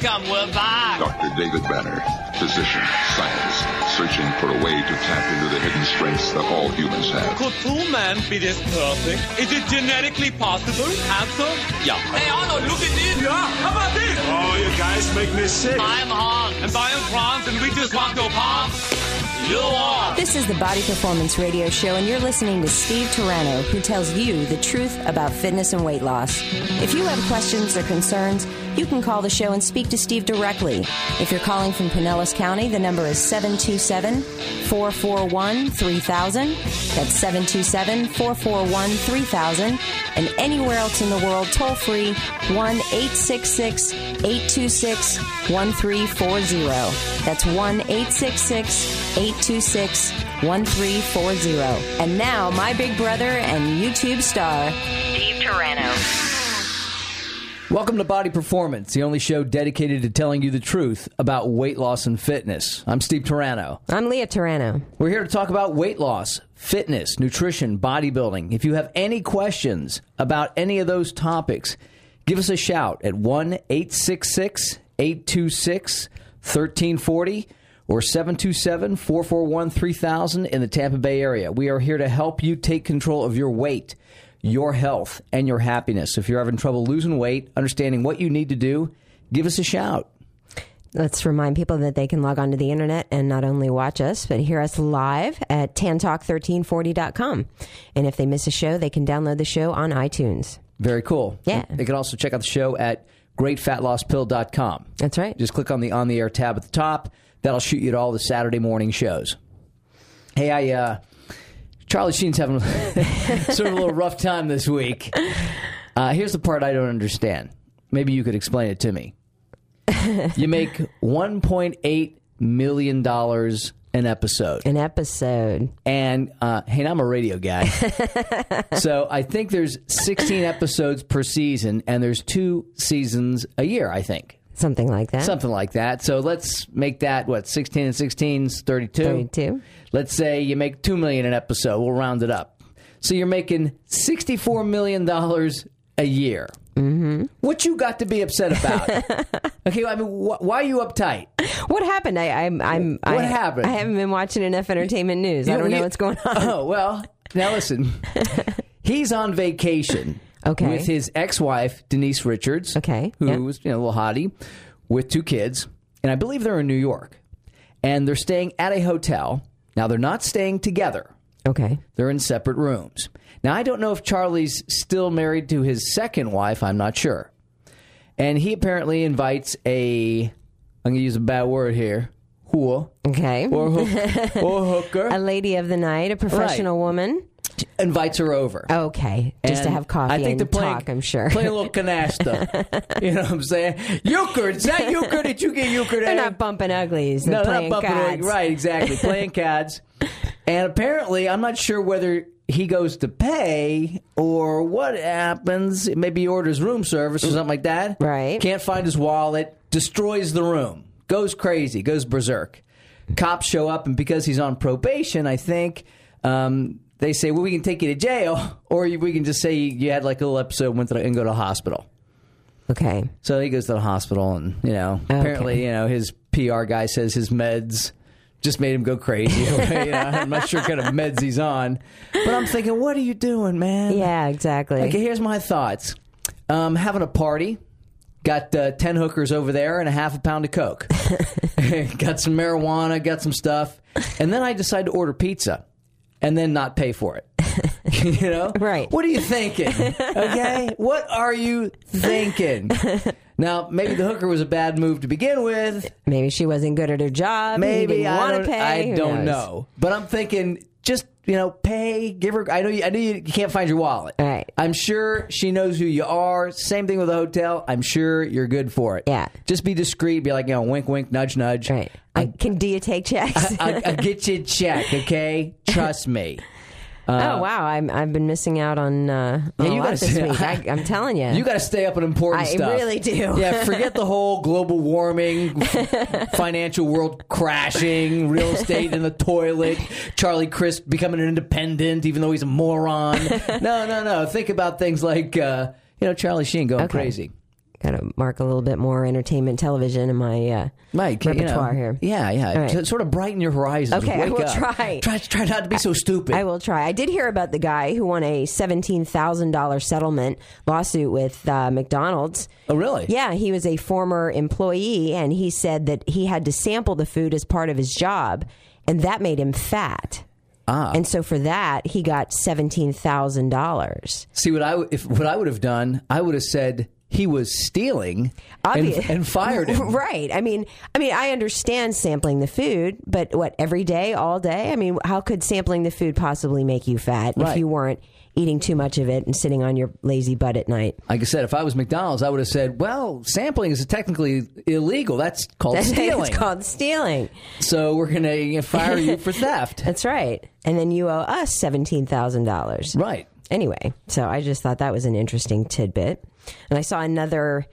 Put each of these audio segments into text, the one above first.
Welcome, we're back. Dr. David Banner, physician, scientist, searching for a way to tap into the hidden strengths that all humans have. Could two men be this perfect? Is it genetically possible? Answer? Yeah. Hey, Arnold, look at this. Yeah, how about this? Oh, you guys make me sick. I'm Han, and I am Franz, and we just want to pop. This is the Body Performance Radio Show, and you're listening to Steve Turano, who tells you the truth about fitness and weight loss. If you have questions or concerns, you can call the show and speak to Steve directly. If you're calling from Pinellas County, the number is 727 441 3000. That's 727 441 3000. And anywhere else in the world, toll free 1 866 826 1340. That's 1 866 826 1340. And now, my big brother and YouTube star, Steve Turano. Welcome to Body Performance, the only show dedicated to telling you the truth about weight loss and fitness. I'm Steve Turano. I'm Leah Turano. We're here to talk about weight loss, fitness, nutrition, bodybuilding. If you have any questions about any of those topics, give us a shout at 1 866 826 1340 or 727 441 3000 in the Tampa Bay area. We are here to help you take control of your weight your health and your happiness. If you're having trouble losing weight, understanding what you need to do, give us a shout. Let's remind people that they can log onto the internet and not only watch us, but hear us live at tantalk1340.com. And if they miss a show, they can download the show on iTunes. Very cool. Yeah. They can also check out the show at greatfatlosspill.com. That's right. Just click on the on the air tab at the top. That'll shoot you to all the Saturday morning shows. Hey, I uh, Charlie Sheen's having sort of a little rough time this week. Uh, here's the part I don't understand. Maybe you could explain it to me. you make 1.8 million dollars an episode. An episode. And uh, hey, I'm a radio guy, so I think there's 16 episodes per season, and there's two seasons a year. I think Something like that. something like that. So let's make that what 16 and 16 is 32. 32. Let's say you make two million an episode. We'll round it up. So you're making 64 million dollars a year. Mm-hmm. What you got to be upset about? okay, I mean, wh- why are you uptight? What happened? I, I'm, I'm, What I, happened? I haven't been watching enough entertainment news. I don't know what's going on. Oh well, now listen. He's on vacation. Okay. With his ex-wife Denise Richards. Okay, Who yeah. was you know, a little hottie, with two kids, and I believe they're in New York, and they're staying at a hotel. Now they're not staying together. Okay. They're in separate rooms. Now, I don't know if Charlie's still married to his second wife. I'm not sure. And he apparently invites a, I'm going to use a bad word here, whore Okay. or, hook, or hooker, a lady of the night, a professional woman. Invites her over. Okay. Just to have coffee I think and playing, talk, I'm sure. Playing a little canasta. you know what I'm saying? Euchre. Is that euchre? Did you get euchre? They're not bumping uglies. They're no, they're not bumping it. Right, exactly. Playing cards. And apparently, I'm not sure whether he goes to pay or what happens. Maybe he orders room service or something like that. Right. Can't find his wallet, destroys the room, goes crazy, goes berserk. Cops show up, and because he's on probation, I think. Um, they say, well, we can take you to jail, or we can just say you had like a little episode, went to the, and go to the hospital. Okay. So he goes to the hospital, and you know, apparently, you know, his PR guy says his meds just made him go crazy. you know, I'm not sure what kind of meds he's on, but I'm thinking, what are you doing, man? Yeah, exactly. Okay, here's my thoughts. Um, having a party. Got uh, 10 hookers over there and a half a pound of Coke. got some marijuana, got some stuff. And then I decide to order pizza and then not pay for it. you know? Right. What are you thinking? Okay? what are you thinking? Now, maybe the hooker was a bad move to begin with. Maybe she wasn't good at her job. Maybe I want don't, to pay. I Who don't knows? know. But I'm thinking just you know, pay, give her. I know you. I know you, can't find your wallet. Right. I'm sure she knows who you are. Same thing with the hotel. I'm sure you're good for it. Yeah. Just be discreet. Be like, you know, wink, wink, nudge, nudge. Right. I, can do you take checks? I, I get you a check. Okay. Trust me. Oh wow, I'm I've been missing out on uh, Yeah, a you lot gotta this say- week. I, I'm telling you. You got to stay up on important I stuff. I really do. Yeah, forget the whole global warming, financial world crashing, real estate in the toilet, Charlie Crist becoming an independent even though he's a moron. No, no, no. Think about things like uh, you know Charlie Sheen going Okay. crazy. Got to mark a little bit more entertainment television in my uh, Mike, you know, repertoire here. Yeah, yeah. Right. To sort of brighten your horizons. Okay, I Wake will up. try. Try try not to be so stupid. I will try. I did hear about the guy who won a seventeen thousand dollar settlement lawsuit with uh, McDonald's. Oh, really? Yeah, he was a former employee, and he said that he had to sample the food as part of his job, and that made him fat. Ah. And so for that, he got seventeen thousand dollars. See what I if what I would have done, I would have said he was stealing and, and fired him. Right. I mean, I mean, I understand sampling the food, but what every day, all day? I mean, how could sampling the food possibly make you fat if you weren't eating too much of it and sitting on your lazy butt at night? Like I said, if I was McDonald's, I would have said, "Well, sampling is technically illegal. That's called stealing. it's called stealing. so we're going to fire you for theft." That's right. And then you owe us seventeen thousand dollars. right. Anyway, so I just thought that was an interesting tidbit. And I saw another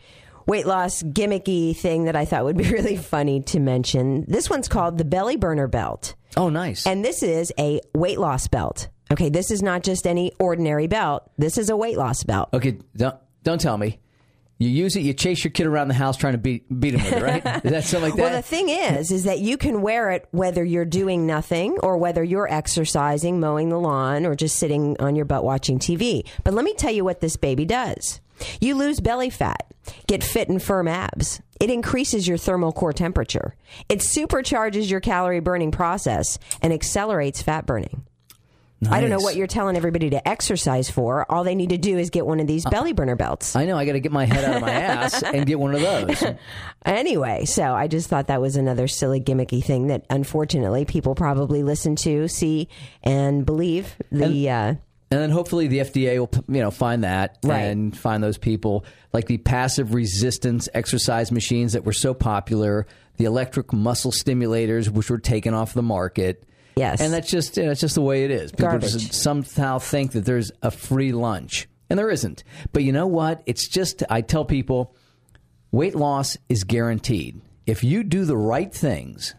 weight loss gimmicky thing that I thought would be really funny to mention. This one's called the belly burner belt. Oh, nice. And this is a weight loss belt. Okay, this is not just any ordinary belt. This is a weight loss belt. okay, don't don't tell me. You use it. You chase your kid around the house trying to beat beat him with it, right? Is that something like that? Well, the thing is, is that you can wear it whether you're doing nothing or whether you're exercising, mowing the lawn, or just sitting on your butt watching TV. But let me tell you what this baby does. You lose belly fat, get fit and firm abs. It increases your thermal core temperature. It supercharges your calorie burning process and accelerates fat burning. I don't know what you're telling everybody to exercise for. All they need to do is get one of these belly burner belts. I know. I got to get my head out of my ass and get one of those. Anyway, so I just thought that was another silly gimmicky thing that unfortunately people probably listen to, see, and believe. The uh, And then hopefully the FDA will, you know, find that Right. and find those people like the passive resistance exercise machines that were so popular, the electric muscle stimulators which were taken off the market. Yes. and that's just you know, it's just the way it is. People Garbage. just somehow think that there's a free lunch, and there isn't. But you know what? It's just I tell people, weight loss is guaranteed if you do the right things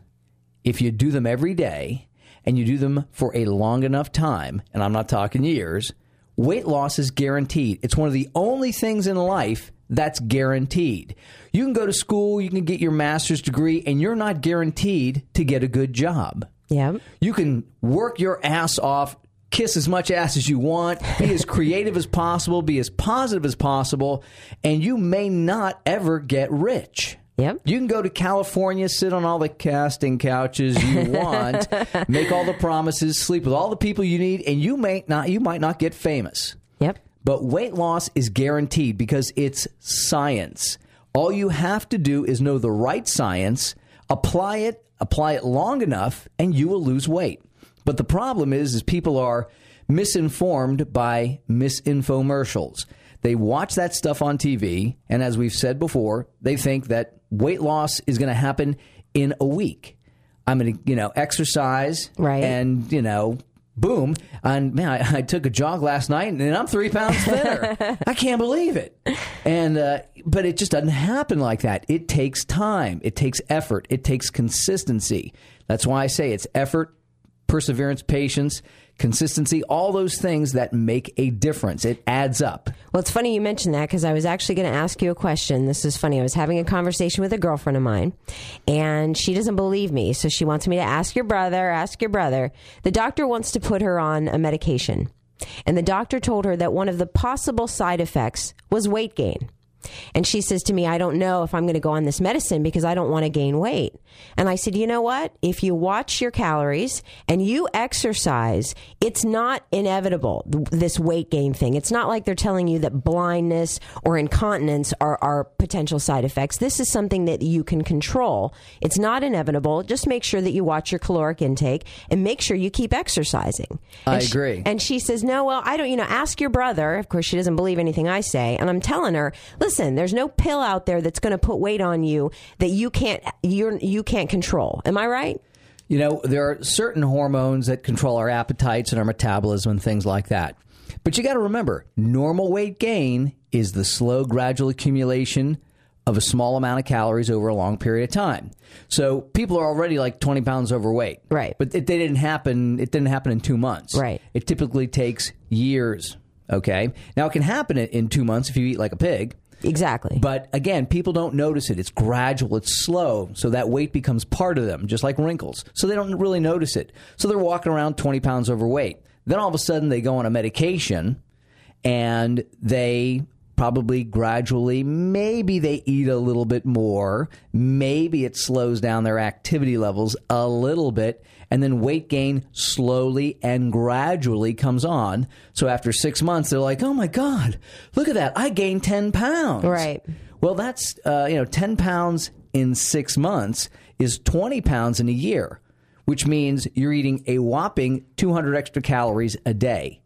if you do them every day and you do them for a long enough time, and I'm not talking years, weight loss is guaranteed. It's one of the only things in life that's guaranteed. You can go to school, you can get your master's degree, and you're not guaranteed to get a good job. Yeah, You can work your ass off, kiss as much ass as you want, be as creative as possible, be as positive as possible, and you may not ever get rich. Yep. You can go to California, sit on all the casting couches you want, make all the promises, sleep with all the people you need, and you may not you might not get famous. yep, But weight loss is guaranteed because it's science. All you have to do is know the right science, apply it, apply it long enough, and you will lose weight. But the problem is, is people are misinformed by misinfomercials. They watch that stuff on TV, and as we've said before, they think that weight loss is going to happen in a week. I'm going to, you know, exercise, Right. and you know, boom. And man, I, I took a jog last night, and I'm three pounds thinner. I can't believe it. And uh, but it just doesn't happen like that. It takes time. It takes effort. It takes consistency. That's why I say it's effort, perseverance, patience, consistency. All those things that make a difference. It adds up. Well, it's funny you mentioned that because I was actually going to ask you a question. This is funny. I was having a conversation with a girlfriend of mine, and she doesn't believe me. So she wants me to ask your brother, ask your brother. The doctor wants to put her on a medication. And the doctor told her that one of the possible side effects was weight gain. And she says to me, I don't know if I'm going to go on this medicine because I don't want to gain weight. And I said, you know what? If you watch your calories and you exercise, it's not inevitable, this weight gain thing. It's not like they're telling you that blindness or incontinence are, are potential side effects. This is something that you can control. It's not inevitable. Just make sure that you watch your caloric intake and make sure you keep exercising. I And she- agree. and she says, No, well, I don't, you know, ask your brother. Of course, she doesn't believe anything I say. And I'm telling her, listen, there's no pill out there that's going to put weight on you that you can't, you're, you can't control. Am I right? You know, there are certain hormones that control our appetites and our metabolism and things like that. But you got to remember, normal weight gain is the slow, gradual accumulation of a small amount of calories over a long period of time. So people are already like 20 pounds overweight. Right. But it they didn't happen, it didn't happen in two months. Right. It typically takes years. Okay. Now it can happen in- in two months if you eat like a pig. Exactly. But again, people don't notice it. It's gradual, it's slow, so that weight becomes part of them, just like wrinkles. So they don't really notice it. So they're walking around 20 pounds overweight. Then all of a sudden they go on a medication and they probably gradually, maybe they eat a little bit more, maybe it slows down their activity levels a little bit, and then weight gain slowly and gradually comes on. So after six months, they're like, oh my God, look at that. I gained 10 pounds. Right. Well, that's, uh, you know, 10 pounds in six months is 20 pounds in a year, which means you're eating a whopping 200 extra calories a day,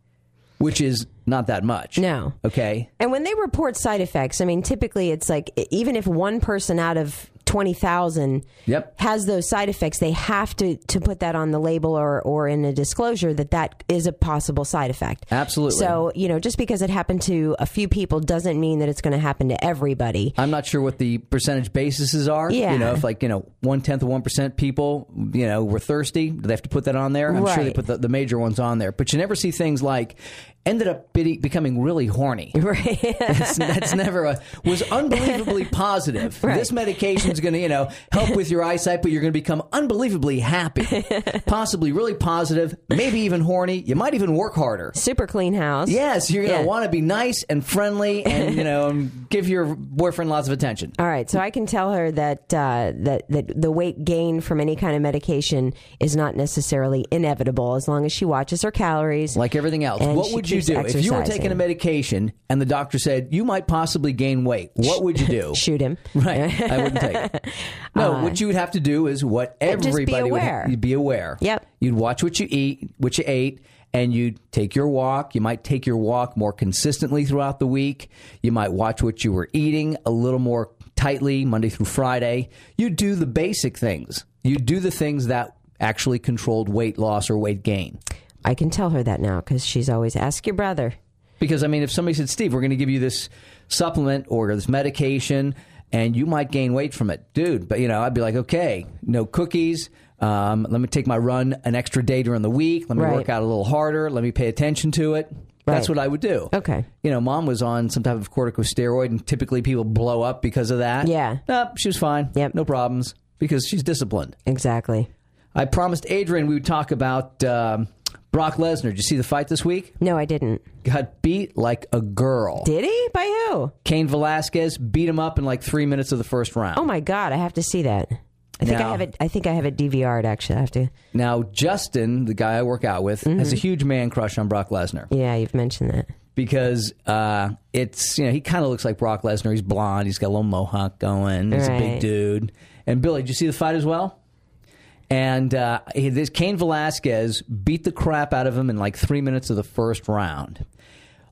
which is not that much. No. Okay. And when they report side effects, I mean, typically it's like even if one person out of 20,000 Yep. has those side effects, they have to, to put that on the label or, or in a disclosure that that is a possible side effect. Absolutely. So, you know, just because it happened to a few people doesn't mean that it's going to happen to everybody. I'm not sure what the percentage bases are. Yeah. You know, if like, you know, one tenth of 1% people, you know, were thirsty, do they have to put that on there? I'm sure they put the, the major ones on there. But you never see things like ended up be- becoming really horny. Right. That's, that's never a, was unbelievably positive. Right. This medication is going to, you know, help with your eyesight, but you're going to become unbelievably happy, possibly really positive, maybe even horny. You might even work harder. Super clean house. Yes, you're going to Yeah. want to be nice and friendly and, you know, and give your boyfriend lots of attention. All right, so I can tell her that uh, that that the weight gain from any kind of medication is not necessarily inevitable as long as she watches her calories. Like everything else. what she would you do if you were taking a medication and the doctor said you might possibly gain weight? What would you do? Shoot him. Right. I wouldn't take it. No, what you would have to do is what Uh, be everybody would aware. ha- you'd be aware. Yep. You'd watch what you eat, what you ate, and you'd take your walk. You might take your walk more consistently throughout the week. You might watch what you were eating a little more tightly Monday through Friday. You do the basic things. You do the things that actually controlled weight loss or weight gain. I can tell her that now because she's always ask your brother. Because I mean, if somebody said, "Steve, we're going to give you this supplement or this medication, and you might gain weight from it, dude," but you know, I'd be like, "Okay, no cookies. Um, let me take my run an extra day during the week. Let me Right. work out a little harder. Let me pay attention to it." That's what I would do. Okay. You know, mom was on some type of corticosteroid, and typically people blow up because of that. Yeah. Nope, she was fine. Yep. No problems because she's disciplined. Exactly. I promised Adrian we would talk about um, Brock Lesnar. Did you see the fight this week? No, I didn't. Got beat like a girl. Did he? By who? Cain Velasquez beat him up in like three minutes of the first round. Oh my God! I have to see that. I think Now- I have it. I think I have it DVR'd. Actually, I have to. Now, Justin, the guy I work out with, Mm-hmm. has a huge man crush on Brock Lesnar Yeah, you've mentioned that. because uh, it's, you know, he kind of looks like Brock Lesnar. He's blonde, he's got a little mohawk going, he's a big Right. dude. And Billy, did you see the fight as well? And uh, this Cain Velasquez beat the crap out of him in like three minutes of the first round.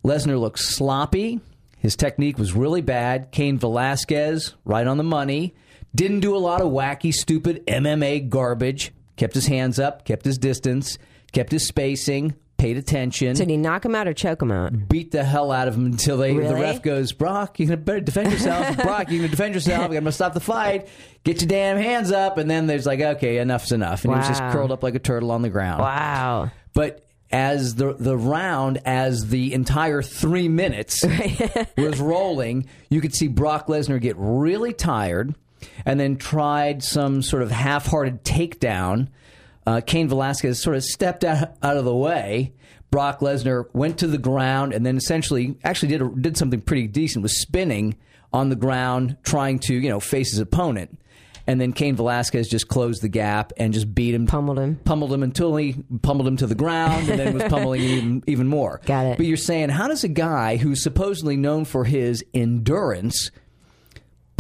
Lesnar looked sloppy. His technique was really bad. Cain Velasquez, right on the money. Didn't do a lot of wacky, stupid MMA garbage. Kept his hands up, kept his distance, kept his spacing, paid attention So did he knock him out or choke him out? beat the hell out of him until they the ref goes, Brock, you better defend yourself. Brock, you gonna defend yourself. I'm gonna stop the fight. Get your damn hands up. And then there's like, okay, enough's enough. And he was just curled up like a turtle on the ground. Wow. But as the the round, as the entire three minutes was rolling, you could see Brock Lesnar get really tired, and then tried some sort of half-hearted takedown. Uh, Cain Velasquez sort of stepped out, out of the way. Brock Lesnar went to the ground and then essentially actually did a, did something pretty decent. Was spinning on the ground, trying to you know face his opponent. And then Cain Velasquez just closed the gap and just beat him, Pummeled him. pummeled him until he pummeled him to the ground, and then was pummeling even, even more. Got it. But you're saying, how does a guy who's supposedly known for his endurance,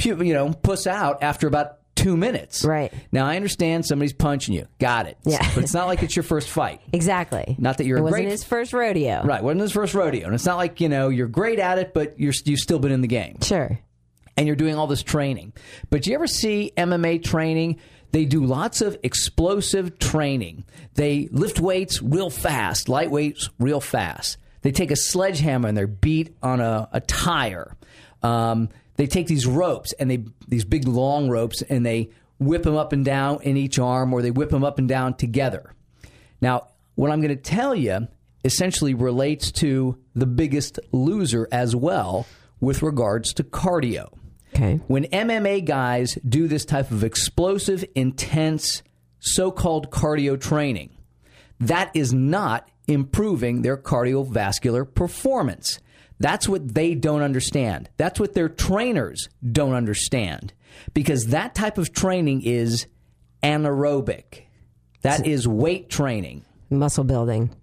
you know, puss out after about two minutes? Right. Now I understand somebody's punching you. Got it. Yeah. But it's not like it's your first fight. Exactly. Not that you're It wasn't great- his first rodeo. Right. Wasn't his first rodeo, and it's not like you know you're great at it, but you're you've still been in the game Sure. and you're doing all this training. But do you ever see MMA training? They do lots of explosive training. They lift weights real fast, light weights real fast. They take a sledgehammer and they're beat on a, a tire. Um, they take these ropes and they these big long ropes and they whip them up and down in each arm, or they whip them up and down together. Now, what I'm going to tell you essentially relates to the biggest loser as well, with regards to cardio. Okay. When MMA guys do this type of explosive, intense, so called cardio training, that is not improving their cardiovascular performance. That's what they don't understand. That's what their trainers don't understand. Because that type of training is anaerobic. That is weight training. Muscle building.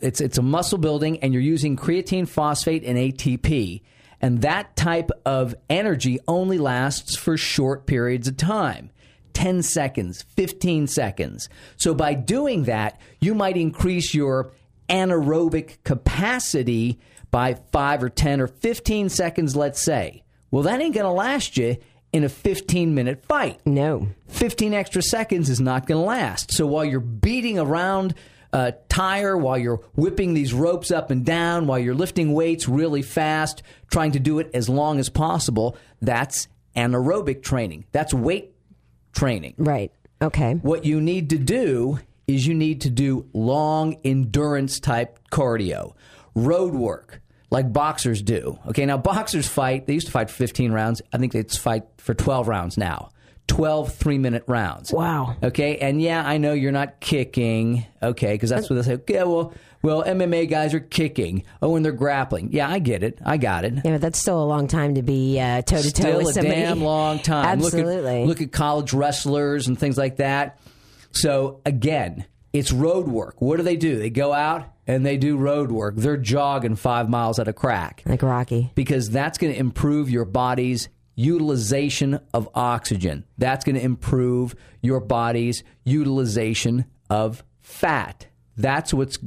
It's, it's a muscle building, and you're using creatine phosphate and ATP. And that type of energy only lasts for short periods of time 10 seconds, 15 seconds. So by doing that, you might increase your anaerobic capacity by 5 or 10 or 15 seconds, let's say. Well, that ain't going to last you in a 15 minute fight. No. 15 extra seconds is not going to last. So while you're beating around a tire, while you're whipping these ropes up and down, while you're lifting weights really fast, trying to do it as long as possible, that's anaerobic training. That's weight training. Right. Okay. What you need to do is you need to do long endurance type cardio, road work, like boxers do. Okay, now boxers fight, they used to fight for 15 rounds. I think they fight for 12 rounds now. 12 three minute rounds. Wow. Okay, and yeah, I know you're not kicking. Okay, because that's what they say. Okay, well, well, MMA guys are kicking. Oh, and they're grappling. Yeah, I get it. I got it. Yeah, but that's still a long time to be toe to toe Still with a damn long time. Absolutely. Look at, look at college wrestlers and things like that. So again, it's road work. What do they do? They go out and they do road work. They're jogging five miles at a crack like Rocky. because that's going to improve your body's utilization of oxygen. That's going to improve your body's utilization of fat. That's what's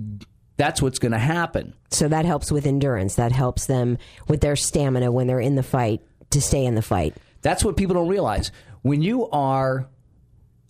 that's what's going to happen. So that helps with endurance. That helps them with their stamina when they're in the fight to stay in the fight. That's what people don't realize. When you are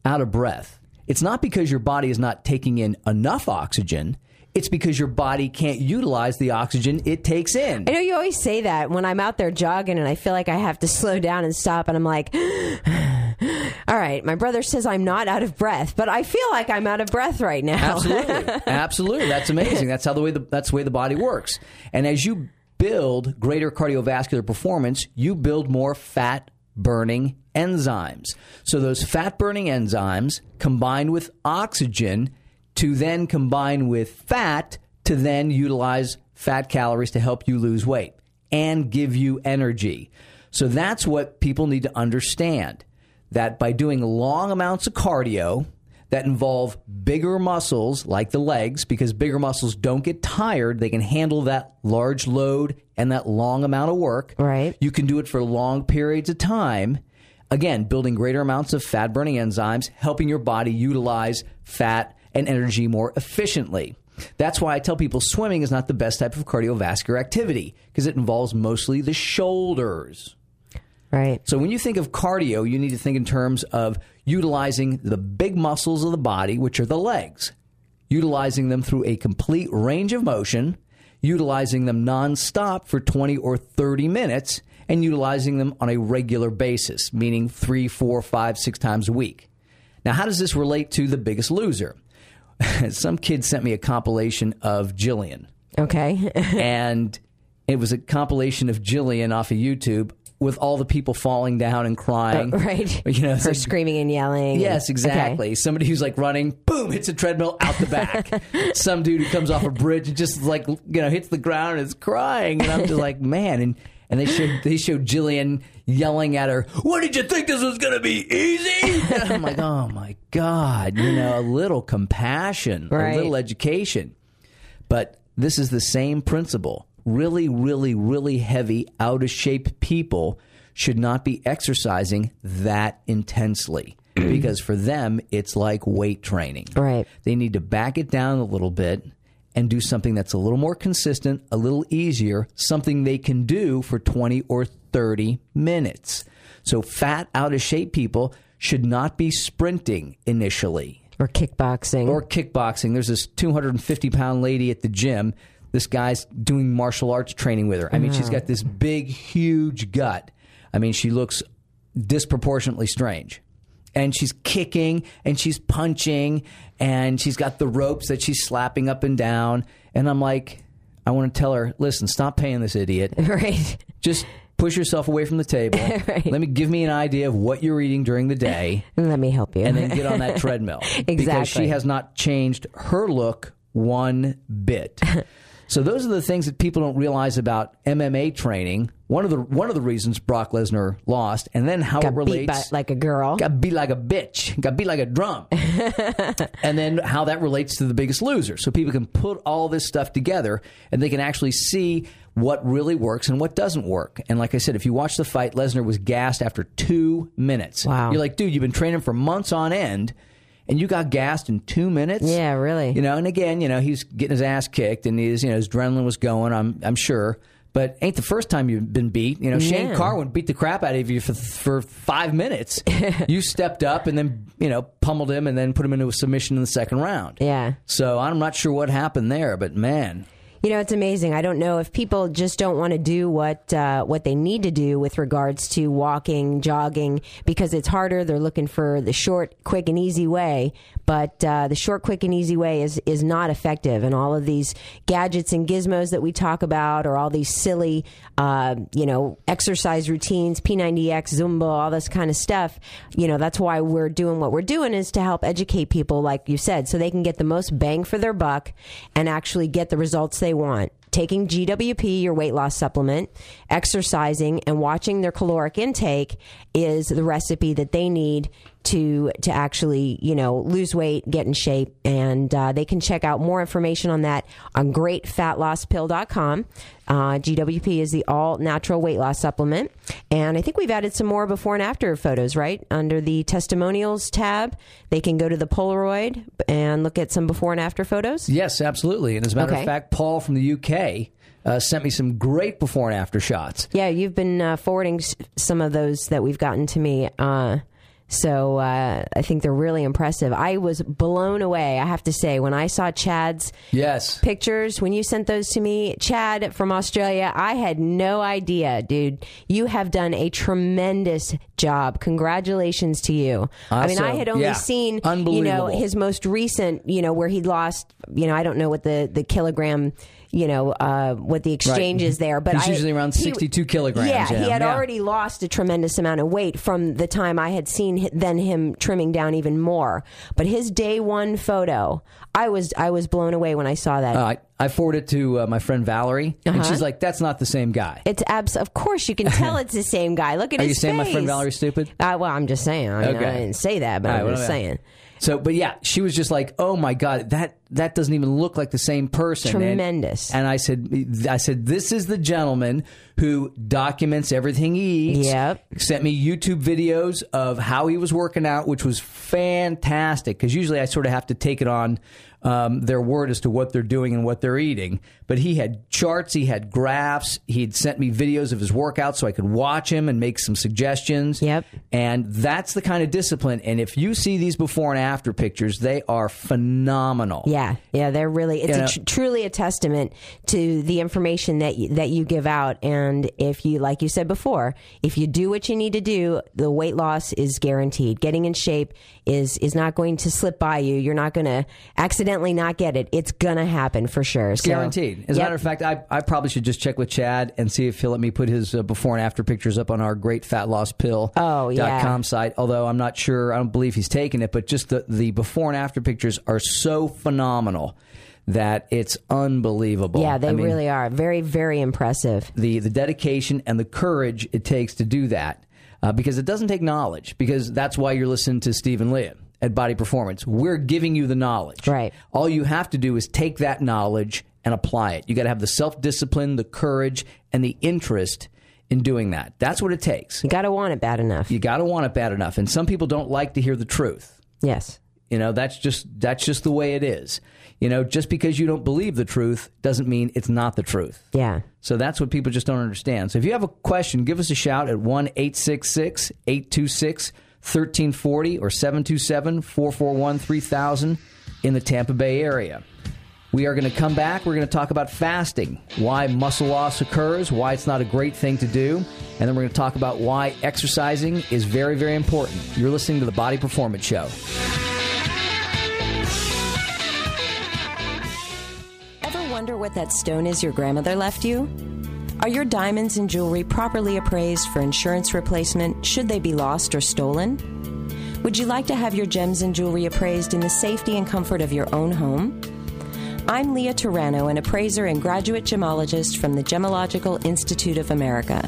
out of breath, it's not because your body is not taking in enough oxygen. It's because your body can't utilize the oxygen it takes in. I know you always say that when I'm out there jogging and I feel like I have to slow down and stop, and I'm like, all right, my brother says I'm not out of breath, but I feel like I'm out of breath right now. Absolutely, absolutely. That's amazing. That's how the way the that's the way the body works. And as you build greater cardiovascular performance, you build more fat burning enzymes. So those fat burning enzymes combine with oxygen to then combine with fat to then utilize fat calories to help you lose weight and give you energy. So that's what people need to understand that by doing long amounts of cardio that involve bigger muscles like the legs, because bigger muscles don't get tired, they can handle that large load and that long amount of work. Right. You can do it for long periods of time. Again, building greater amounts of fat burning enzymes, helping your body utilize fat and energy more efficiently. That's why I tell people swimming is not the best type of cardiovascular activity because it involves mostly the shoulders. Right. So when you think of cardio, you need to think in terms of utilizing the big muscles of the body, which are the legs, utilizing them through a complete range of motion, utilizing them nonstop for 20 or 30 minutes, and utilizing them on a regular basis, meaning three, four, five, six times a week. Now, how does this relate to the biggest loser? Some kid sent me a compilation of Jillian Okay. and it was a compilation of Jillian off of YouTube with all the people falling down and crying. Oh, right. You know, Her like- screaming and yelling. Yes, Okay. exactly. Somebody who's like running, boom, hits a treadmill out the back. Some dude who comes off a bridge and just like you know hits the ground and is crying, and I'm just like, man. And and they showed they showed Jillian yelling at her, "What did you think this was going to be easy?" And I'm like, oh my god, you know, a little compassion, Right. a little education. But this is the same principle. Really, really, really heavy, out of shape people should not be exercising that intensely because for them, it's like weight training. Right. They need to back it down a little bit and do something that's a little more consistent, a little easier, something they can do for 20 or 30 minutes. So, fat, out of shape people should not be sprinting initially Or kickboxing. or kickboxing. There's this 250 pound lady at the gym. This guy's doing martial arts training with her. I mean, she's mm-hmm. got this big, huge gut. I mean, she looks disproportionately strange. And she's kicking and she's punching and she's got the ropes that she's slapping up and down. And I'm like, I want to tell her, listen, stop paying this idiot. right. Just push yourself away from the table. Right. Let me give me an idea of what you're eating during the day, Let me help you. and then get on that treadmill. exactly. Because she has not changed her look one bit. So those are the things that people don't realize about MMA training. One of the one of the reasons Brock Lesnar lost, and then how Got it beat by, relates. like a girl. Got beat like a bitch. Got beat like a drum. and then how that relates to the biggest loser. So people can put all this stuff together and they can actually see what really works and what doesn't work. And like I said, if you watch the fight, Lesnar was gassed after two minutes. Wow. You're like, dude, you've been training for months on end and you got gassed in two minutes? Yeah, really. You know, and again, you know, he's getting his ass kicked and his, you know, his adrenaline was going, I'm, I'm sure. But ain't the first time you've been beat. You know, Shane Yeah. Carwin beat the crap out of you for, for five minutes. you stepped up and then, you know, pummeled him and then put him into a submission in the second round. Yeah. So I'm not sure what happened there, but man, You know, it's amazing. I don't know if people just don't want to do what uh, what they need to do with regards to walking, jogging, because it's harder. They're looking for the short, quick, and easy way. But uh, the short, quick, and easy way is is not effective. And all of these gadgets and gizmos that we talk about, or all these silly, uh, you know, exercise routines, P90X, Zumba, all this kind of stuff. You know, that's why we're doing what we're doing is to help educate people, like you said, so they can get the most bang for their buck and actually get the results they want. Taking GWP, your weight loss supplement, exercising, and watching their caloric intake is the recipe that they need to to actually you know lose weight, get in shape, and uh, they can check out more information on that on greatfatlosspill.com. Uh, GWP is the all natural weight loss supplement, and I think we've added some more before and after photos. Right under the testimonials tab, they can go to the Polaroid and look at some before and after photos. yes, absolutely. And as a matter Okay. of fact, Paul from the UK uh, sent me some great before and after shots. Yeah, you've been uh, forwarding s- some of those that we've gotten to me. Uh, so uh, I think they're really impressive. I was blown away, I have to say, when I saw Chad's Yes. pictures, when you sent those to me. Chad from Australia, I had no idea, dude. You have done a tremendous job. Congratulations to you. I mean, I had only Yeah. seen, you know, his most recent, you know, where he lost, you know, I don't know what the, the kilogram. You know uh, what the exchange is there, but He's I, usually around he- 62 kilograms, Yeah, he had Yeah. already lost a tremendous amount of weight from the time I had seen then him trimming down even more. But his day one photo, I was I was blown away when I saw that. Uh, I, I forwarded it to uh, my friend Valerie, and Uh-huh. she's like, "That's not the same guy." it's abs. Of course, you can tell it's the same guy. Look at Are his you saying my friend. Valerie's stupid? Uh, well, I'm just saying. I, Okay. I didn't say that, but All right, I'm well, just yeah. saying. So, but yeah, she was just like, "Oh my god, that that doesn't even look like the same person." And- Tremendous. And, I said, "I said this is the gentleman who documents everything he eats." Yep. Sent me YouTube videos of how he was working out, which was fantastic. Because usually I sort of have to take it on um, their word as to what they're doing and what they're eating. But he had charts, he had graphs, he'd sent me videos of his workouts so I could watch him and make some suggestions. Yep. And that's the kind of discipline. And if you see these before and after pictures, they are phenomenal. Yeah, yeah, they're really. It's You a tr- truly a testament to the information that you, that you give out. And if you, like you said before, if you do what you need to do, the weight loss is guaranteed. Getting in shape is is not going to slip by you. You're not going to accidentally not get it. It's gonna happen for sure. It's guaranteed. As a matter of fact, I, I probably should just check with Chad and see if he'll let me put his uh, before and after pictures up on our great fat loss pill Oh, yeah. com site. Although I'm not sure, I don't believe he's taken it, but just the, the before and after pictures are so phenomenal that it's unbelievable. yeah, they I mean, really are very, very impressive. the the dedication and the courage it takes to do that uh, because it doesn't take knowledge because that's why you're listening to Stephen Leah at Body Performance. We're giving you the knowledge. Right. All you have to do is take that knowledge and apply it. You got to have the self discipline, the courage, and the interest in doing that. That's what it takes. You got to want it bad enough. You got to want it bad enough, and some people don't like to hear the truth. yes. You know, that's just that's just the way it is. You know, just because you don't believe the truth doesn't mean it's not the truth. Yeah. So that's what people just don't understand. So if you have a question, give us a shout at 1 866 826 1340 or 727 441 3000 in the Tampa Bay area. We are going to come back. We're going to talk about fasting, why muscle loss occurs, why it's not a great thing to do, and then we're going to talk about why exercising is very, very important. You're listening to the Body Performance Show. Ever wonder what that stone is your grandmother left you? Are your diamonds and jewelry properly appraised for insurance replacement should they be lost or stolen? Would you like to have your gems and jewelry appraised in the safety and comfort of your own home? I'm Leah Turano, an appraiser and graduate gemologist from the Gemological Institute of America.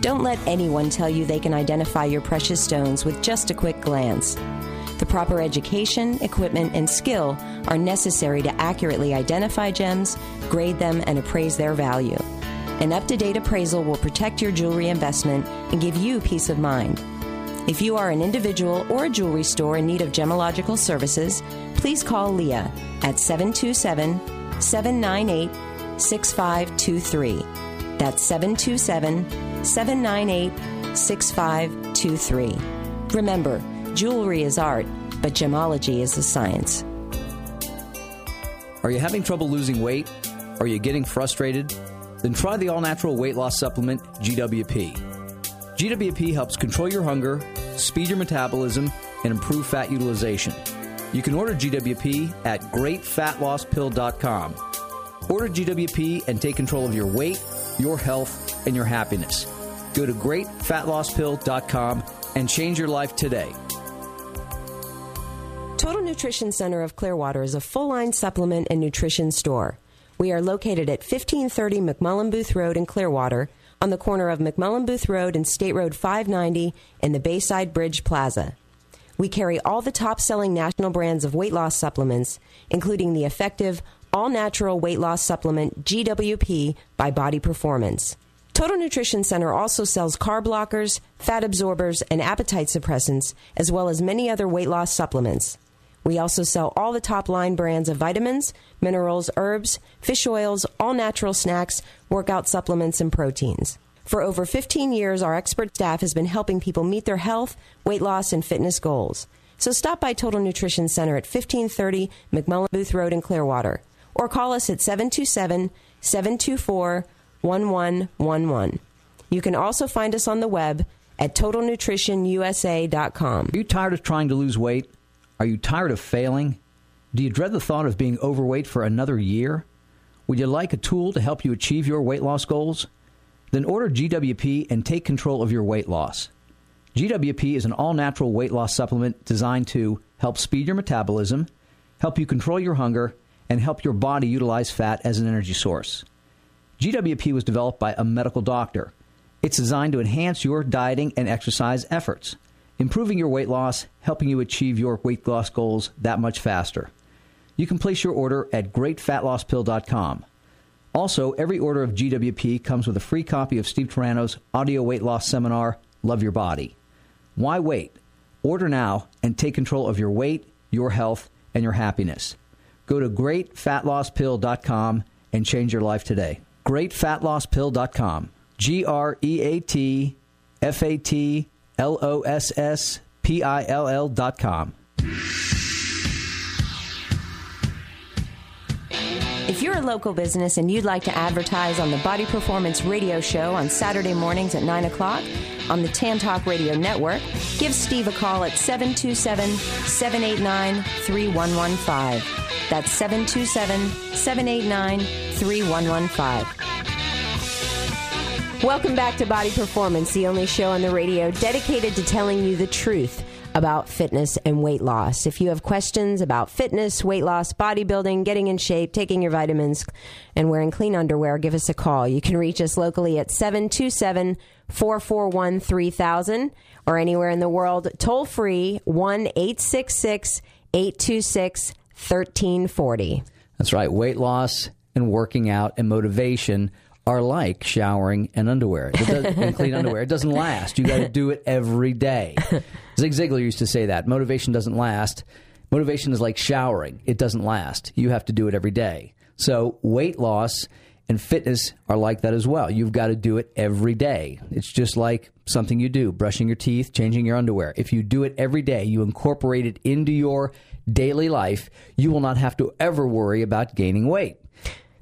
Don't let anyone tell you they can identify your precious stones with just a quick glance. The proper education, equipment, and skill are necessary to accurately identify gems, grade them, and appraise their value. An up to date appraisal will protect your jewelry investment and give you peace of mind. If you are an individual or a jewelry store in need of gemological services, please call Leah at 727 798 6523. That's 727 798 6523. Remember, jewelry is art, but gemology is a science. Are you having trouble losing weight? Are you getting frustrated? Then try the all natural weight loss supplement, GWP. GWP helps control your hunger, speed your metabolism, and improve fat utilization. You can order GWP at greatfatlosspill.com. Order GWP and take control of your weight, your health, and your happiness. Go to greatfatlosspill.com and change your life today. Total Nutrition Center of Clearwater is a full line supplement and nutrition store. We are located at 1530 McMullen Booth Road in Clearwater on the corner of McMullen Booth Road and State Road 590 in the Bayside Bridge Plaza. We carry all the top selling national brands of weight loss supplements, including the effective all natural weight loss supplement GWP by Body Performance. Total Nutrition Center also sells carb blockers, fat absorbers, and appetite suppressants, as well as many other weight loss supplements. We also sell all the top line brands of vitamins, minerals, herbs, fish oils, all natural snacks, workout supplements, and proteins. For over 15 years, our expert staff has been helping people meet their health, weight loss, and fitness goals. So stop by Total Nutrition Center at 1530 McMullen Booth Road in Clearwater or call us at 727 724 1111. You can also find us on the web at totalnutritionusa.com. Are you tired of trying to lose weight? Are you tired of failing? Do you dread the thought of being overweight for another year? Would you like a tool to help you achieve your weight loss goals? Then order GWP and take control of your weight loss. GWP is an all natural weight loss supplement designed to help speed your metabolism, help you control your hunger, and help your body utilize fat as an energy source. GWP was developed by a medical doctor. It's designed to enhance your dieting and exercise efforts improving your weight loss, helping you achieve your weight loss goals that much faster. You can place your order at greatfatlosspill.com. Also, every order of GWP comes with a free copy of Steve Turano's audio weight loss seminar, Love Your Body. Why wait? Order now and take control of your weight, your health, and your happiness. Go to greatfatlosspill.com and change your life today. Greatfatlosspill.com. G R E A T F A T L O S S P I L L dot com. If you're a local business and you'd like to advertise on the Body Performance Radio Show on Saturday mornings at 9 o'clock on the Tan Talk Radio Network, give Steve a call at 727 789 3115. That's 727 789 3115. Welcome back to Body Performance, the only show on the radio dedicated to telling you the truth about fitness and weight loss. If you have questions about fitness, weight loss, bodybuilding, getting in shape, taking your vitamins, and wearing clean underwear, give us a call. You can reach us locally at 727 441 3000 or anywhere in the world, toll free 1 866 826 1340. That's right. Weight loss and working out and motivation are like showering and underwear does, and clean underwear. It doesn't last. You got to do it every day. Zig Ziglar used to say that motivation doesn't last. Motivation is like showering. It doesn't last. You have to do it every day. So weight loss and fitness are like that as well. You've got to do it every day. It's just like something you do, brushing your teeth, changing your underwear. If you do it every day, you incorporate it into your daily life, you will not have to ever worry about gaining weight.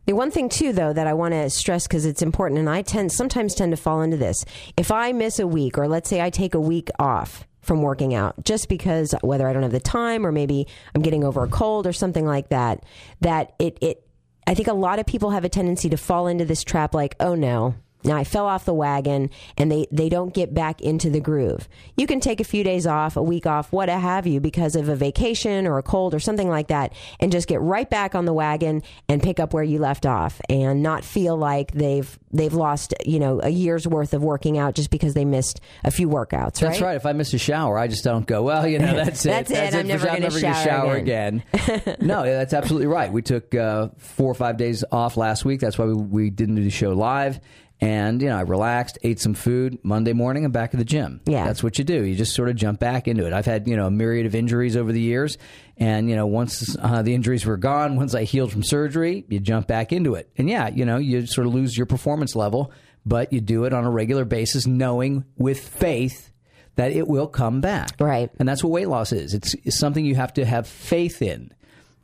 The one thing too, though, that I want to stress because it's important, and I tend sometimes tend to fall into this. If I miss a week, or let's say I take a week off from working out, just because whether I don't have the time, or maybe I'm getting over a cold, or something like that, that it it I think a lot of people have a tendency to fall into this trap, like, oh no, Now I fell off the wagon and they, they don't get back into the groove. You can take a few days off, a week off, what have you, because of a vacation or a cold or something like that, and just get right back on the wagon and pick up where you left off and not feel like they've they've lost, you know, a year's worth of working out just because they missed a few workouts, right? That's right. If I miss a shower, I just don't go, well, you know, that's it. That's it. I'm for never gonna gonna shower shower again. no, that's absolutely right. We took uh, four or five days off last week. That's why we, we didn't do the show live. And, you know, I relaxed, ate some food. Monday morning, I'm back at the gym. Yeah. That's what you do. You just sort of jump back into it. I've had, you know, a myriad of injuries over the years. And, you know, once uh, the injuries were gone, once I healed from surgery, you jump back into it. And yeah, you know, you sort of lose your performance level, but you do it on a regular basis, knowing with faith that it will come back. Right. And that's what weight loss is. It's, it's something you have to have faith in.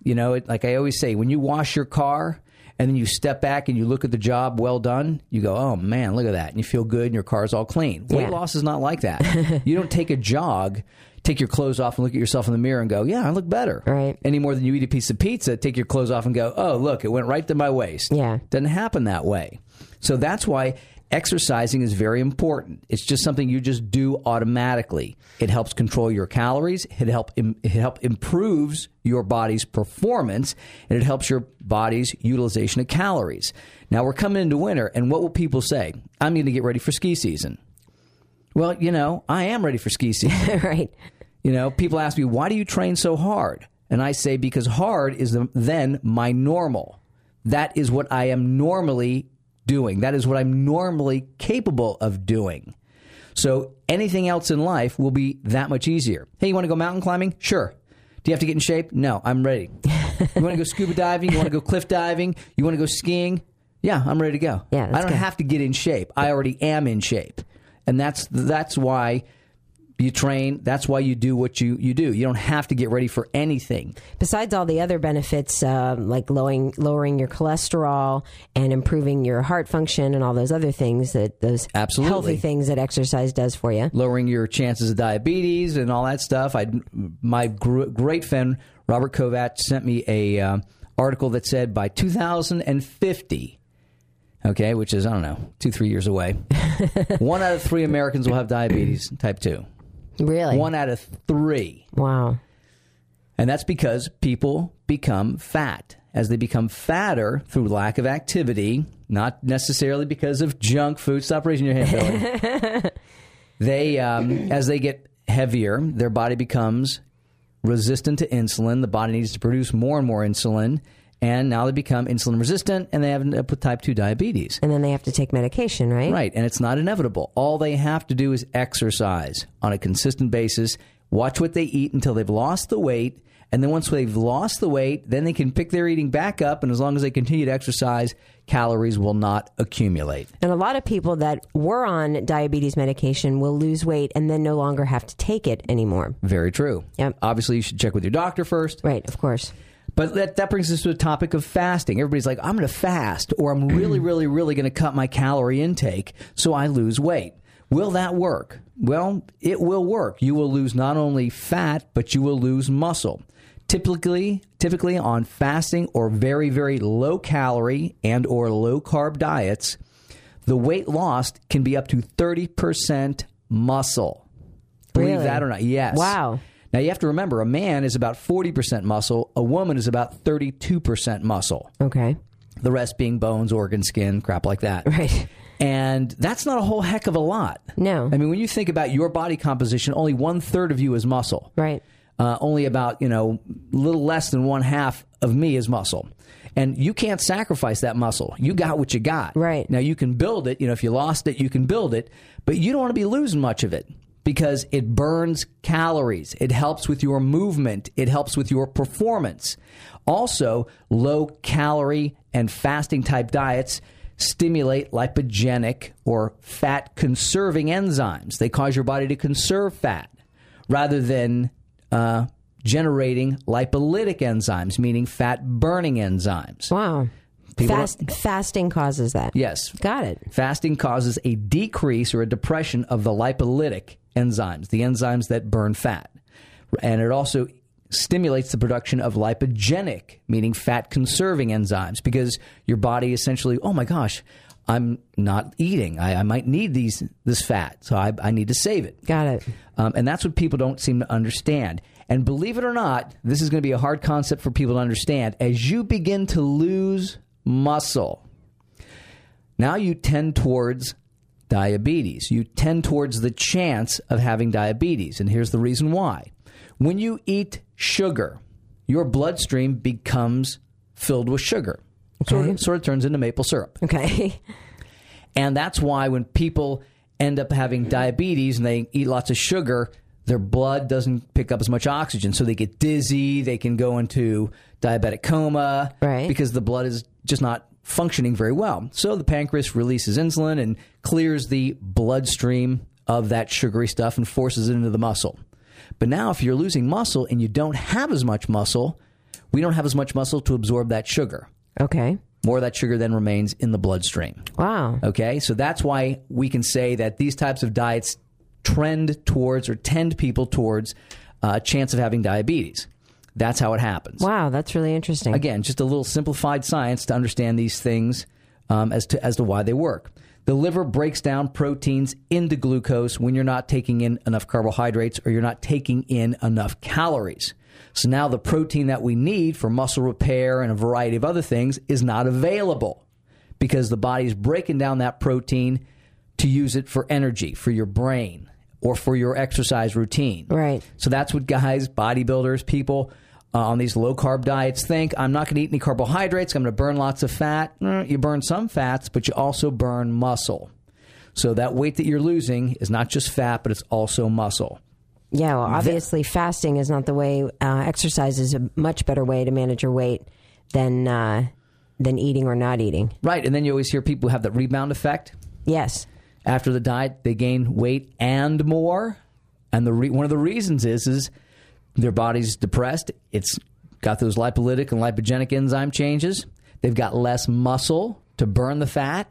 You know, it, like I always say, when you wash your car and then you step back and you look at the job well done, you go, oh man, look at that. And you feel good and your car's all clean. Weight loss is not like that. you don't take a jog, take your clothes off and look at yourself in the mirror and go, yeah, I look better. Right. Any more than you eat a piece of pizza, take your clothes off and go, oh, look, it went right to my waist. Yeah. Doesn't happen that way. So that's why exercising is very important. It's just something you just do automatically. It helps control your calories. It help it help improves your body's performance, and it helps your body's utilization of calories. Now we're coming into winter, and what will people say? I'm going to get ready for ski season. Well, you know, I am ready for ski season. right. You know, people ask me, why do you train so hard? And I say, because hard is the, then my normal. That is what I am normally doing. That is what I'm normally capable of doing. So anything else in life will be that much easier. Hey, you want to go mountain climbing? Sure. Do you have to get in shape? No, I'm ready. you want to go scuba diving? You want to go cliff diving? You want to go skiing? Yeah, I'm ready to go. Yeah, I don't have to get in shape. I already am in shape. And that's that's why you train. That's why you do what you, you do. You don't have to get ready for anything. Besides all the other benefits, um, like lowering lowering your cholesterol and improving your heart function and all those other things that those Absolutely. healthy things that exercise does for you. lowering your chances of diabetes and all that stuff. I my gr- great friend Robert Kovac sent me a uh, article that said by 2050, okay, which is I don't know two three years away, one out of three Americans will have diabetes type two. Really? One out of three. Wow. And that's because people become fat. As they become fatter through lack of activity, not necessarily because of junk food. Stop raising your hand, Billy. they, um, as they get heavier, their body becomes resistant to insulin. The body needs to produce more and more insulin. And now they become insulin resistant and they have uh, type 2 diabetes. And then they have to take medication, right? Right, and it's not inevitable. All they have to do is exercise on a consistent basis, watch what they eat until they've lost the weight, and then once they've lost the weight, then they can pick their eating back up, and as long as they continue to exercise, calories will not accumulate. And a lot of people that were on diabetes medication will lose weight and then no longer have to take it anymore. Very true. Yep. Obviously, you should check with your doctor first. Right, of course. But that, that brings us to the topic of fasting. Everybody's like, I'm going to fast, or I'm really, really, really going to cut my calorie intake so I lose weight. Will that work? Well, it will work. You will lose not only fat, but you will lose muscle. Typically, typically on fasting or very, very low calorie and or low carb diets, the weight lost can be up to 30% muscle. Believe Really? that or not. Yes. Wow. Now you have to remember a man is about 40% muscle, a woman is about 32% muscle. Okay. The rest being bones, organ, skin, crap like that. Right. And that's not a whole heck of a lot. No. I mean, when you think about your body composition, only one third of you is muscle. Right. Uh, only about, you know, a little less than one half of me is muscle. And you can't sacrifice that muscle. You got what you got. Right. Now you can build it. You know, if you lost it, you can build it, but you don't want to be losing much of it because it burns calories. It helps with your movement. It helps with your performance. Also, low calorie and fasting type diets stimulate lipogenic or fat conserving enzymes. They cause your body to conserve fat rather than uh, generating lipolytic enzymes, meaning fat burning enzymes. Wow. Fast, fasting causes that. Yes. Got it. Fasting causes a decrease or a depression of the lipolytic enzymes, the enzymes that burn fat. And it also stimulates the production of lipogenic, meaning fat conserving enzymes, because your body essentially, oh my gosh, I'm not eating. I, I might need these this fat, so I, I need to save it. Got it. Um, and that's what people don't seem to understand. And believe it or not, this is going to be a hard concept for people to understand. As you begin to lose muscle, now you tend towards diabetes. You tend towards the chance of having diabetes. And here's the reason why. When you eat sugar, your bloodstream becomes filled with sugar. Sort, Okay. of, sort of turns into maple syrup. Okay. And that's why when people end up having diabetes and they eat lots of sugar, their blood doesn't pick up as much oxygen. So they get dizzy, they can go into diabetic coma Right. because the blood is just not functioning very well. So the pancreas releases insulin and clears the bloodstream of that sugary stuff and forces it into the muscle. But now, if you're losing muscle and you don't have as much muscle, we don't have as much muscle to absorb that sugar. Okay. More of that sugar then remains in the bloodstream. Wow. Okay, so that's why we can say that these types of diets trend towards or tend people towards uh, a chance of having diabetes. That's how it happens. Wow, that's really interesting. Again, just a little simplified science to understand these things um, as to as to why they work. The liver breaks down proteins into glucose when you're not taking in enough carbohydrates or you're not taking in enough calories. So now the protein that we need for muscle repair and a variety of other things is not available because the body's breaking down that protein to use it for energy, for your brain, or for your exercise routine. Right. So that's what guys, bodybuilders, people uh, on these low carb diets think. I'm not going to eat any carbohydrates. I'm going to burn lots of fat. Mm, You burn some fats, but you also burn muscle. So that weight that you're losing is not just fat, but it's also muscle. Yeah, well, obviously, fasting is not the way. Uh, exercise is a much better way to manage your weight than uh, than eating or not eating. Right. And then you always hear people have that rebound effect. Yes. after the diet they gain weight and more and the re- one of the reasons is is their body's depressed. It's got those lipolytic and lipogenic enzyme changes. They've got less muscle to burn the fat.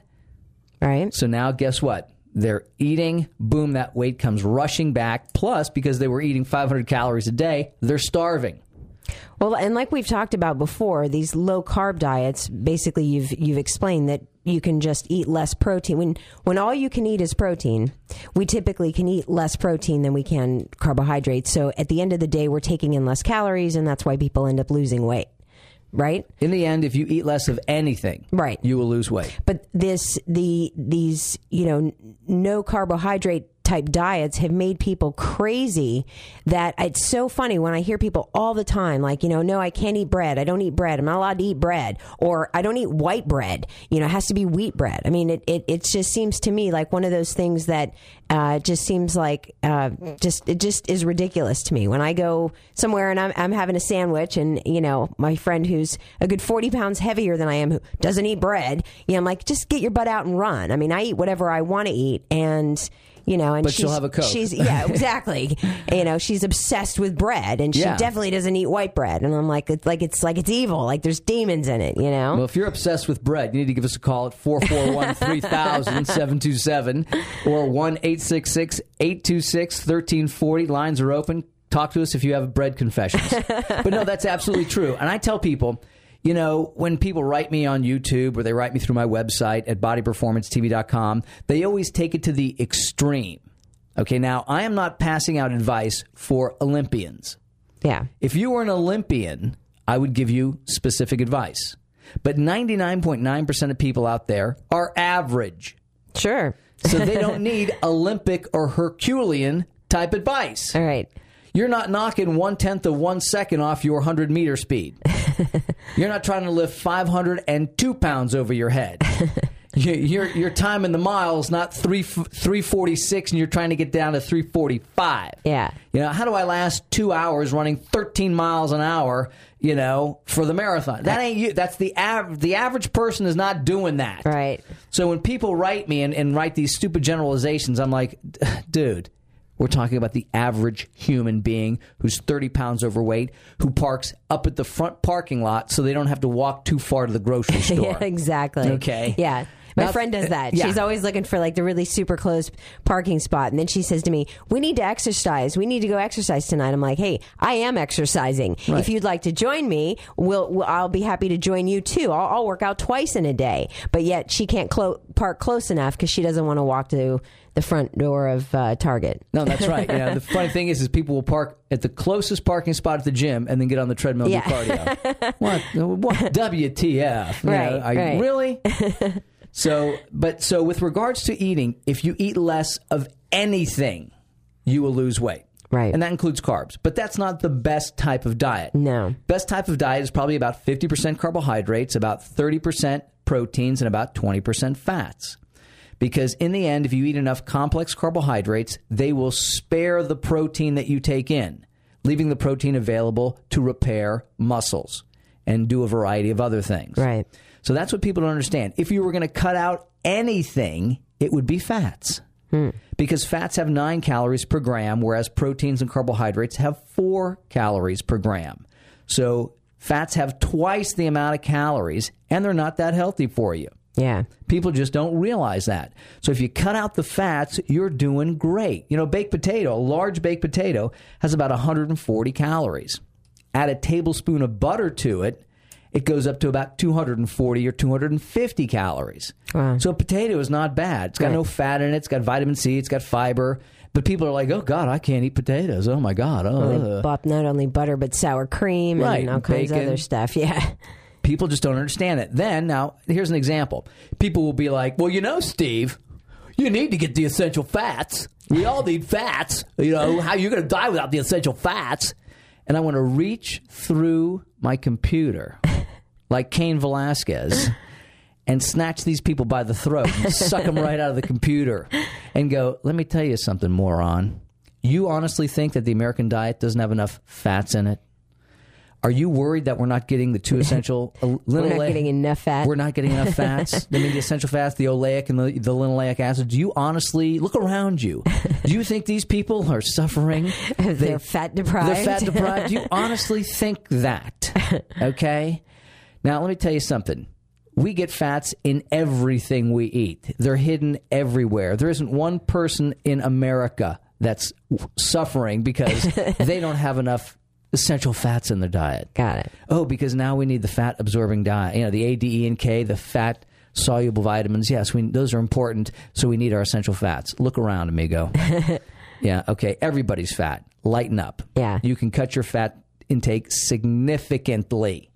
Right. so now guess what? They're eating. Boom that weight comes rushing back. Plus because they were eating 500 calories a day they're starving Well, and like we've talked about before, these low carb diets, basically you've you've explained that you can just eat less protein. When when all you can eat is protein, we typically can eat less protein than we can carbohydrates. So at the end of the day, we're taking in less calories and that's why people end up losing weight. Right? in the end if you eat less of anything Right. you will lose weight But this the these you know no carbohydrate type diets have made people crazy that it's so funny when I hear people all the time like you know no I can't eat bread. I don't eat bread. I'm not allowed to eat bread. Or I don't eat white bread. You know it has to be wheat bread. I mean it it, it just seems to me like one of those things that uh, just seems like uh, just it just is ridiculous to me. When I go somewhere and I'm, I'm having a sandwich and you know my friend who's a good 40 pounds heavier than I am who doesn't eat bread you know I'm like just get your butt out and run. I mean I eat whatever I want to eat and you know and But she'll have a Coke. she's yeah exactly you know she's obsessed with bread and she Yeah. definitely doesn't eat white bread and I'm like it's like it's like it's evil like there's demons in it you know Well, if you're obsessed with bread, you need to give us a call at 441 3000 727 or 1 866 826 1340. Lines are open. Talk to us if you have bread confessions. but no, that's absolutely true. And I tell people, you know, when people write me on YouTube or they write me through my website at bodyperformancetv.com, they always take it to the extreme. Okay, now I am not passing out advice for Olympians. yeah If you were an Olympian, I would give you specific advice. But 99.9% of people out there are average. sure So they don't need Olympic or Herculean type advice. all right You're not knocking one tenth of one second off your 100 meter speed. You're not trying to lift 502 pounds over your head. You- Your your time in the miles, not three three forty six, and you're trying to get down to three forty five. Yeah. You know, how do I last two hours running thirteen miles an hour? You know, for the marathon. That ain't you. That's the av- The average person is not doing that. Right. So when people write me and, and write these stupid generalizations, I'm like, dude, we're talking about the average human being who's 30 pounds overweight, who parks up at the front parking lot so they don't have to walk too far to the grocery store. Yeah, exactly. Okay. Yeah. My Now- friend does that. yeah. She's always looking for like the really super close parking spot. And then she says to me, We need to exercise. We need to go exercise tonight. I'm like, Hey, I am exercising. Right. If you'd like to join me, we'll, we'll, I'll be happy to join you too. I'll, I'll work out twice in a day. But yet she can't clo- park close enough because she doesn't want to walk to the front door of uh, Target. No, that's right. Yeah, the funny thing is, is people will park at the closest parking spot at the gym and then get on the treadmill and Yeah. do cardio. what? What? WTF? You know, Right, you- right. Really? so, but so with regards to eating, if you eat less of anything, you will lose weight. Right. And that includes carbs. But that's not the best type of diet. No. Best type of diet is probably about 50% carbohydrates, about 30% proteins, and about 20% fats. Because in the end, if you eat enough complex carbohydrates, they will spare the protein that you take in, leaving the protein available to repair muscles and do a variety of other things. Right. So that's what people don't understand. If you were going to cut out anything, it would be fats. Hmm. Because fats have nine calories per gram, whereas proteins and carbohydrates have four calories per gram. So fats have twice the amount of calories, and they're not that healthy for you. Yeah. People just don't realize that. So if you cut out the fats, you're doing great. You know, baked potato, a large baked potato, has about 140 calories. Add a tablespoon of butter to it, it goes up to about 240 or 250 calories. Wow. So a potato is not bad. It's got Right. no fat in it. It's got vitamin C. It's got fiber. But people are like, oh, God, I can't eat potatoes. Oh, my God. Oh. bought not only butter, but sour cream Right, and all kinds of other stuff. Yeah. People just don't understand it. Then, now, here's an example. People will be like, well, you know, Steve, you need to get the essential fats. We all need fats. You know, how you're going to die without the essential fats. And I want to reach through my computer like Cain Velasquez and snatch these people by the throat and suck them right out of the computer and go, let me tell you something, moron. You honestly think that the American diet doesn't have enough fats in it? Are you worried that we're not getting the two essential uh, We're not getting enough fat. We're not getting enough fats. I mean, the essential fats, the oleic and the, the linoleic acid. Do you honestly look around you? Do you think these people are suffering? They're fat deprived. They're fat deprived. Do you honestly think that? Okay. Now, let me tell you something. We get fats in everything we eat. They're hidden everywhere. There isn't one person in America that's suffering because they don't have enough essential fats in their diet. Got it. Oh, because now we need the fat absorbing diet. You know, the A, D, E, and K, the fat soluble vitamins. Yes, we, those are important. So we need our essential fats. Look around, amigo. yeah, okay. Everybody's fat. Lighten up. Yeah. You can cut your fat intake significantly.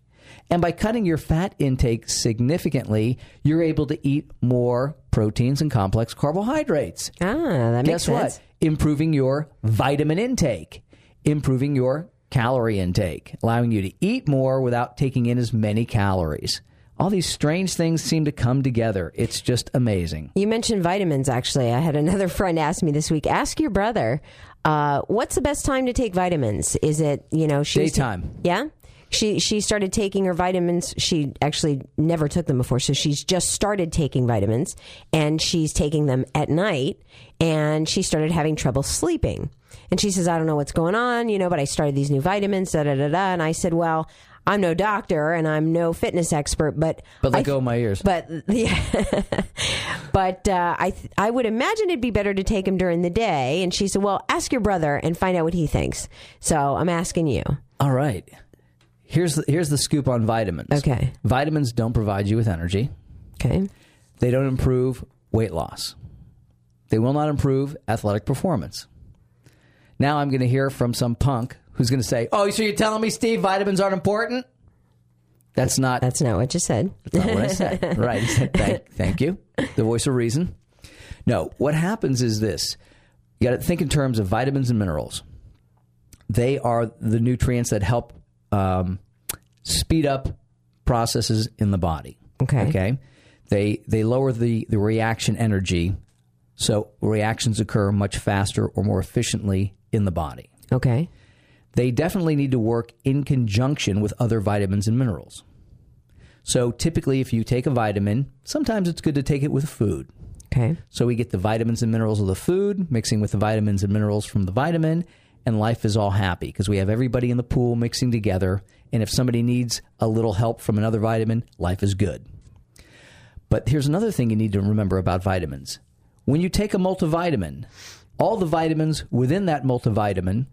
And by cutting your fat intake significantly, you're able to eat more proteins and complex carbohydrates. Ah, that makes Guess what? sense. Improving your vitamin intake, improving your calorie intake, allowing you to eat more without taking in as many calories. All these strange things seem to come together. It's just amazing. You mentioned vitamins, actually. I had another friend ask me this week ask your brother, uh, what's the best time to take vitamins? Is it, you know, she's. Daytime. yeah? She, she started taking her vitamins. She actually never took them before, so she's just started taking vitamins, and she's taking them at night. And she started having trouble sleeping. And she says, "I don't know what's going on, you know, but I started these new vitamins, da da da da." And I said, "Well, I'm no doctor and I'm no fitness expert, but But let I go of my ears. but yeah, but uh, I th- I would imagine it'd be better to take him during the day. And she said, "Well, ask your brother and find out what he thinks." So I'm asking you. All right. Here's the, here's the scoop on vitamins. Okay. Vitamins don't provide you with energy. Okay. They don't improve weight loss. They will not improve athletic performance. Now I'm going to hear from some punk who's going to say, "Oh, so you're telling me, Steve, vitamins aren't important?" That's not That's not what you said. That's not what I said. right. Said, thank, thank you. The voice of reason. No, what happens is this you got to think in terms of vitamins and minerals. They are the nutrients that help um, speed up processes in the body. Okay. Okay. They, they lower the, the reaction energy, so reactions occur much faster or more efficiently in the body Okay. they definitely need to work in conjunction with other vitamins and minerals. So typically, if you take a vitamin, sometimes it's good to take it with food. Okay. So we get the vitamins and minerals of the food mixing with the vitamins and minerals from the vitamin, and life is all happy because we have everybody in the pool mixing together. And if somebody needs a little help from another vitamin, life is good. But here's another thing you need to remember about vitamins. When you take a multivitamin, all the vitamins within that multivitamin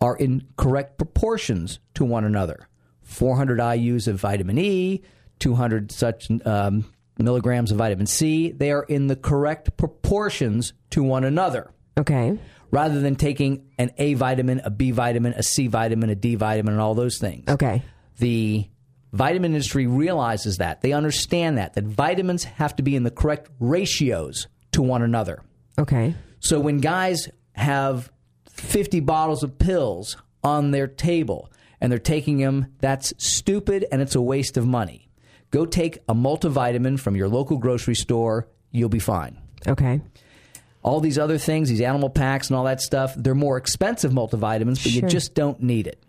are in correct proportions to one another. 400 IUs of vitamin E, 200 such um, milligrams of vitamin C. They are in the correct proportions to one another. Okay. Rather than taking an A vitamin, a B vitamin, a C vitamin, a D vitamin, and all those things. Okay. The vitamin industry realizes that. They understand that, that vitamins have to be in the correct ratios to one another. Okay. So when guys have 50 bottles of pills on their table and they're taking them, that's stupid and it's a waste of money. Go take a multivitamin from your local grocery store, you'll be fine. Okay. All these other things, these animal packs and all that stuff, they're more expensive multivitamins, but Sure. you just don't need it.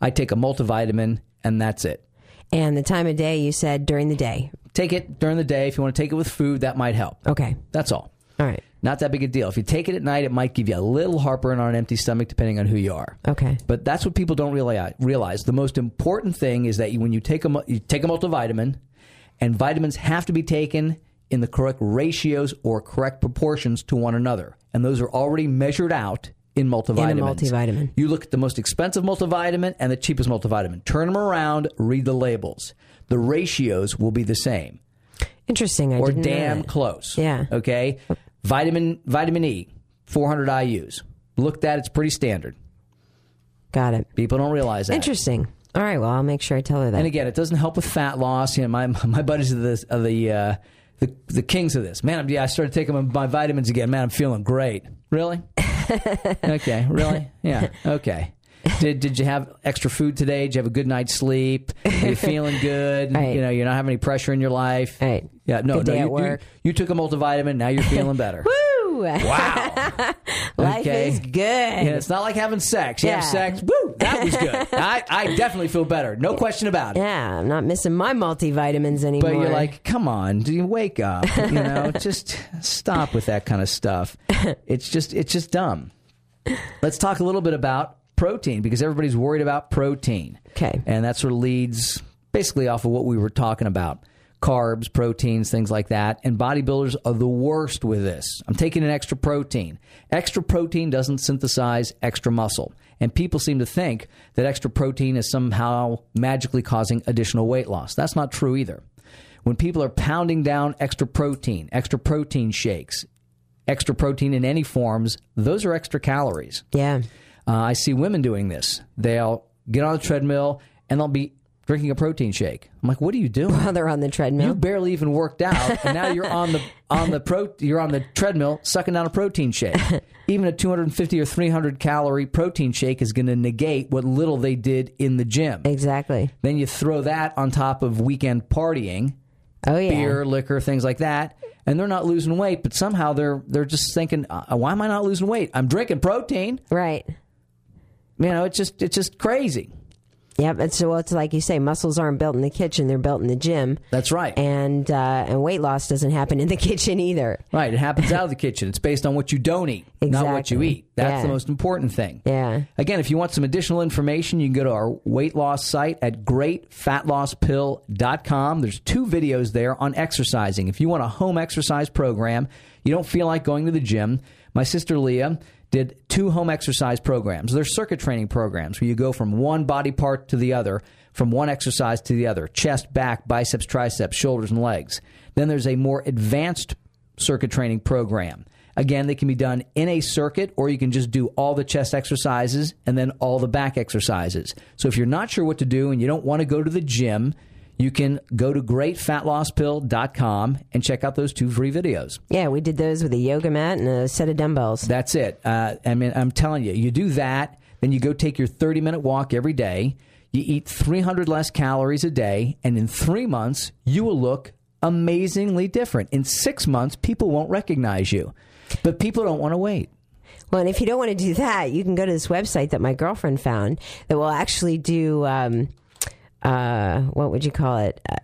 I take a multivitamin and that's it. And the time of day you said during the day. Take it during the day. If you want to take it with food, that might help. Okay. That's all. All right. Not that big a deal. If you take it at night, it might give you a little heartburn on an empty stomach, depending on who you are. Okay. But that's what people don't realize. Realize the most important thing is that you, when you take a you take a multivitamin, and vitamins have to be taken in the correct ratios or correct proportions to one another, and those are already measured out in multivitamins. In multivitamin. You look at the most expensive multivitamin and the cheapest multivitamin. Turn them around, read the labels. The ratios will be the same Interesting. I or didn't know damn that. close. Yeah. Okay. Vitamin vitamin E, 400 IUs. Looked at, it's pretty standard. Got it. People don't realize that. Interesting. All right. Well, I'll make sure I tell her that. And again, it doesn't help with fat loss. You know, my my buddies are the are the uh, the, the kings of this. Man, I'm, yeah, I started taking my, vitamins again. Man, I'm feeling great. Really? okay. Really? Yeah. Okay. Did did you have extra food today? Did you have a good night's sleep? Are you feeling good? Right. You know, you're not having any pressure in your life. Right. Yeah. No. Good no. you, you-. You, took a multivitamin. Now you're feeling better. Wow. Life Okay. is good. Yeah, it's not like having sex. You have sex. Woo! That was good. I, I definitely feel better. No question about it. Yeah, I'm not missing my multivitamins anymore. But you're like, come on, do you wake up? You know, just stop with that kind of stuff. It's just it's just dumb. Let's talk a little bit about protein because everybody's worried about protein. Okay. And that sort of leads basically off of what we were talking about. Carbs, proteins, things like that. And bodybuilders are the worst with this. I'm taking an extra protein. Extra protein doesn't synthesize extra muscle. And people seem to think that extra protein is somehow magically causing additional weight loss. That's not true either. When people are pounding down extra protein, extra protein shakes, extra protein in any forms, those are extra calories. yeah. Uh, I see women doing this. They'll get on the treadmill and they'll be drinking a protein shake. I'm like, what are you doing? While they're on the treadmill. You barely even worked out, and now you're on the on the pro you're on the treadmill sucking down a protein shake. Even a 250 or 300 calorie protein shake is going to negate what little they did in the gym. exactly. Then you throw that on top of weekend partying, Oh yeah. beer, liquor, things like that, and they're not losing weight, but somehow they're they're just thinking, uh, why am I not losing weight? I'm drinking protein. Right. You know, it's just it's just crazy. Yep. It's well, it's like you say, muscles aren't built in the kitchen; they're built in the gym. That's right. And uh, and weight loss doesn't happen in the kitchen either. Right. It happens out of the kitchen. It's based on what you don't eat, not what you eat. That's Yeah. the most important thing. Yeah. Again, if you want some additional information, you can go to our weight loss site at greatfatlosspill.com. There's two videos there on exercising. If you want a home exercise program, you don't feel like going to the gym, my sister Leah did two home exercise programs. They're circuit training programs where you go from one body part to the other, from one exercise to the other chest, back, biceps, triceps, shoulders, and legs. Then there's a more advanced circuit training program. Again, they can be done in a circuit, or you can just do all the chest exercises and then all the back exercises. So if you're not sure what to do and you don't want to go to the gym, you can go to greatfatlosspill.com and check out those two free videos. Yeah, we did those with a yoga mat and a set of dumbbells. That's it. Uh, I mean, I'm telling you, you do that, then you go take your 30 minute walk every day. You eat 300 less calories a day, and in three months, you will look amazingly different. In six months, people won't recognize you, but people don't want to wait. Well, and if you don't want to do that, you can go to this website that my girlfriend found that will actually do um, uh, what would you call it? Uh,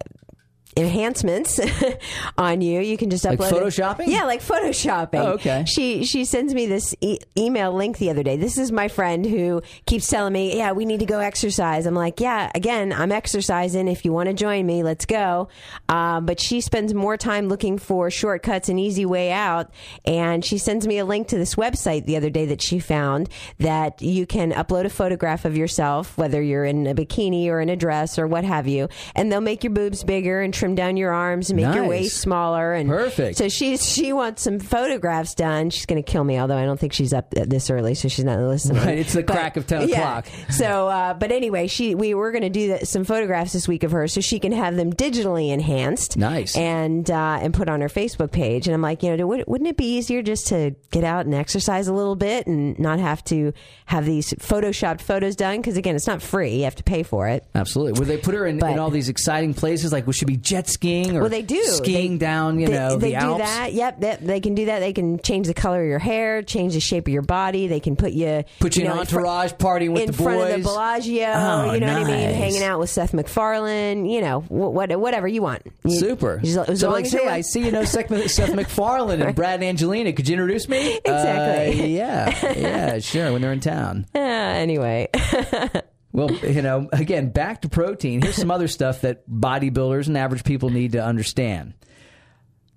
enhancements on you. You can just Like upload it- photoshopping? Yeah, like photoshopping. Oh, okay. She she sends me this e- email link the other day. This is my friend who keeps telling me, "Yeah, we need to go exercise." I'm like, "Yeah, again, I'm exercising. If you want to join me, let's go." Um, but she spends more time looking for shortcuts and easy way out, and she sends me a link to this website the other day that she found that you can upload a photograph of yourself, whether you're in a bikini or in a dress or what have you, and they'll make your boobs bigger and trim down your arms and make your waist smaller. And Perfect. So she she wants some photographs done. She's going to kill me, although I don't think she's up this early, so she's not listening. Right, it's the crack of 10 yeah. o'clock. So, uh, but anyway, she we were going to do that, some photographs this week of her, so she can have them digitally enhanced. Nice. and uh, and put on her Facebook page. And I'm like, you know, would- wouldn't it be easier just to get out and exercise a little bit and not have to have these photoshopped photos done? Because again, it's not free; you have to pay for it. Absolutely. Would they put her in, But- in all these exciting places? Like, we should be jet skiing or Well, they do skiing They- down, you they, know, they the do Alps? that. Yep, they, they can do that. They can change the color of your hair, change the shape of your body. They can put you Put you in know, fr- entourage partying with in the front of the boys. Bellagio. Oh, you know what I mean? Hanging out with Seth MacFarlane. You know, wh- what, whatever you want. You- Super. you just- so, like, you say, I see you know Seth, Seth MacFarlane and Brad and Angelina. Could you introduce me? Exactly. Uh, yeah. Yeah, sure. When they're in town. Uh, anyway, Well, you know, again, back to protein. Here's some other stuff that bodybuilders and average people need to understand.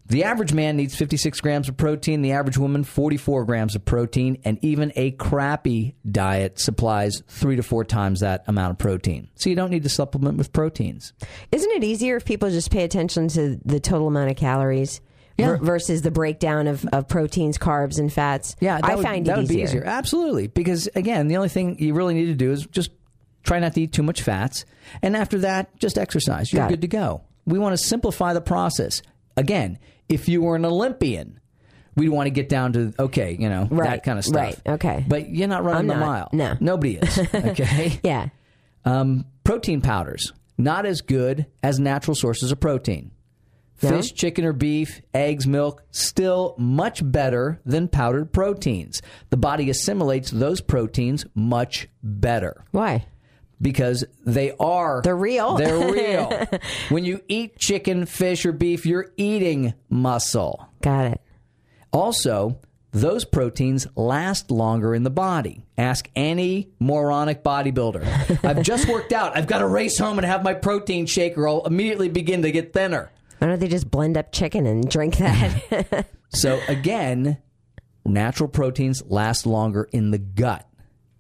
The average man needs 56 grams of protein, the average woman 44 grams of protein, and even a crappy diet supplies three to four times that amount of protein. So you don't need to supplement with proteins. isn't it easier if people just pay attention to the total amount of calories? Yeah. Versus the breakdown of, of proteins, carbs, and fats. Yeah, I would, find that it would easier. be easier. Absolutely, because again, the only thing you really need to do is just try not to eat too much fats, and after that, just exercise. You're Got it. good to go. We want to simplify the process. Again, if you were an Olympian, we want to get down to okay, you know that kind of stuff. right, okay. but you're not running I'm the not. mile. No. nobody is. Okay. Yeah. Um, protein powders not as good as natural sources of protein. No? Fish, chicken, or beef, eggs, milk, still much better than powdered proteins. The body assimilates those proteins much better Why? Because they are They're real. They're real. when you eat chicken, fish, or beef, you're eating muscle. Got it. Also, those proteins last longer in the body. Ask any moronic bodybuilder. I've just worked out. I've got to race home and have my protein shake, or I'll immediately begin to get thinner. Why don't they just blend up chicken and drink that? So, again, natural proteins last longer in the gut.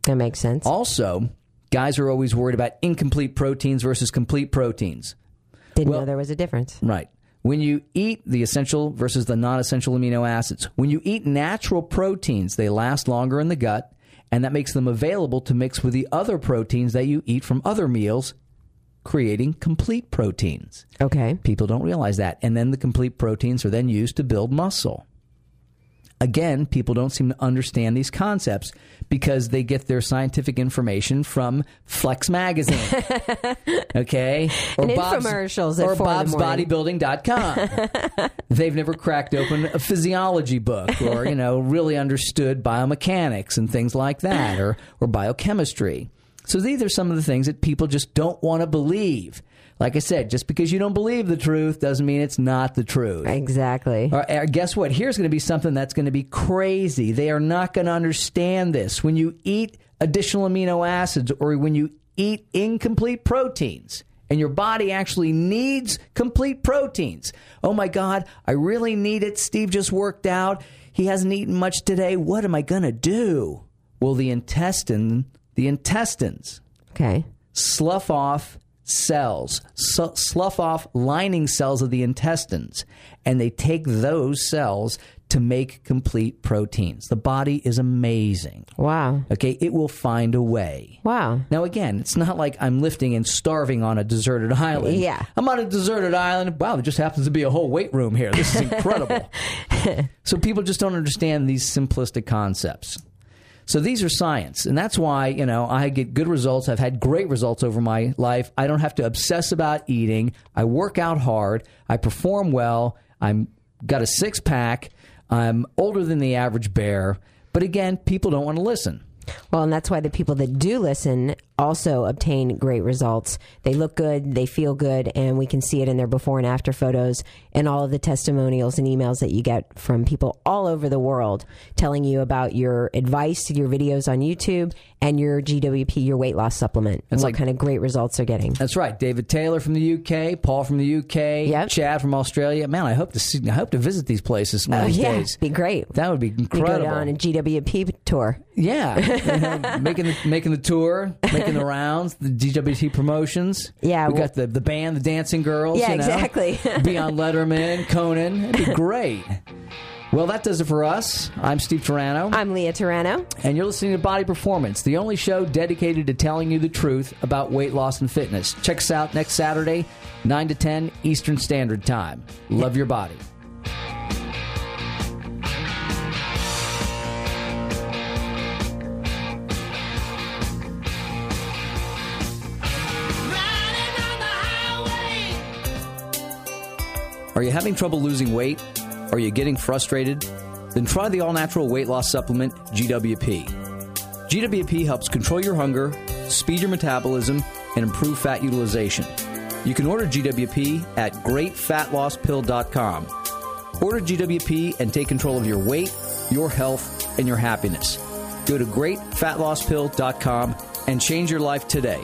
that makes sense. Also, guys are always worried about incomplete proteins versus complete proteins. Didn't well- know there was a difference. Right. When you eat the essential versus the non essential amino acids, when you eat natural proteins, they last longer in the gut, and that makes them available to mix with the other proteins that you eat from other meals, creating complete proteins. Okay. People don't realize that. And then the complete proteins are then used to build muscle. Again, people don't seem to understand these concepts because they get their scientific information from Flex Magazine. okay? Or And infomercials at or the morning. They've never cracked open a physiology book or, you know, really understood biomechanics and things like that or, or biochemistry. So these are some of the things that people just don't want to believe. Like I said, just because you don't believe the truth doesn't mean it's not the truth. Exactly. Or, uh, guess what? Here's going to be something that's going to be crazy. They are not going to understand this. When you eat additional amino acids or when you eat incomplete proteins, and your body actually needs complete proteins. Oh my God, I really need it. Steve just worked out. He hasn't eaten much today. What am I going to do? Well, the intestine, the intestines Okay. slough off cells, su- slough off lining cells of the intestines, and they take those cells to make complete proteins. The body is amazing. Wow. Okay, it will find a way. Wow. Now, again, it's not like I'm lifting and starving on a deserted island. Yeah. I'm on a deserted island. Wow, there just happens to be a whole weight room here. This is incredible. so people just don't understand these simplistic concepts. So these are science, and that's why you know I get good results. I've had great results over my life. I don't have to obsess about eating. I work out hard. I perform well. I'm got a six pack. I'm older than the average bear. But again, people don't want to listen. Well, and that's why the people that do listen also obtain great results. They look good, they feel good, and we can see it in their before and after photos and all of the testimonials and emails that you get from people all over the world telling you about your advice, your videos on YouTube, and your GWP, your weight loss supplement, and It's what like- kind of great results they're getting. That's right. David Taylor from the UK, Paul from the UK, Yep. Chad from Australia. Man, I hope to see, I hope to visit these places one Oh, of these yeah, days. be great. That would be We go incredible. on a GWP tour. Yeah, making the, making the tour, making the rounds, the DWT promotions. Yeah, we well- got the the band, the dancing girls. Yeah, you know? exactly. be on Letterman, Conan. It'd be great. Well, that does it for us. I'm Steve Turano, I'm Leah Turano. and you're listening to Body Performance, the only show dedicated to telling you the truth about weight loss and fitness. Check us out next Saturday, 9 to 10 Eastern Standard Time. Love your body. Are you having trouble losing weight? Are you getting frustrated? Then try the all natural weight loss supplement, GWP. GWP helps control your hunger, speed your metabolism, and improve fat utilization. You can order GWP at greatfatlosspill.com. Order GWP and take control of your weight, your health, and your happiness. Go to greatfatlosspill.com and change your life today.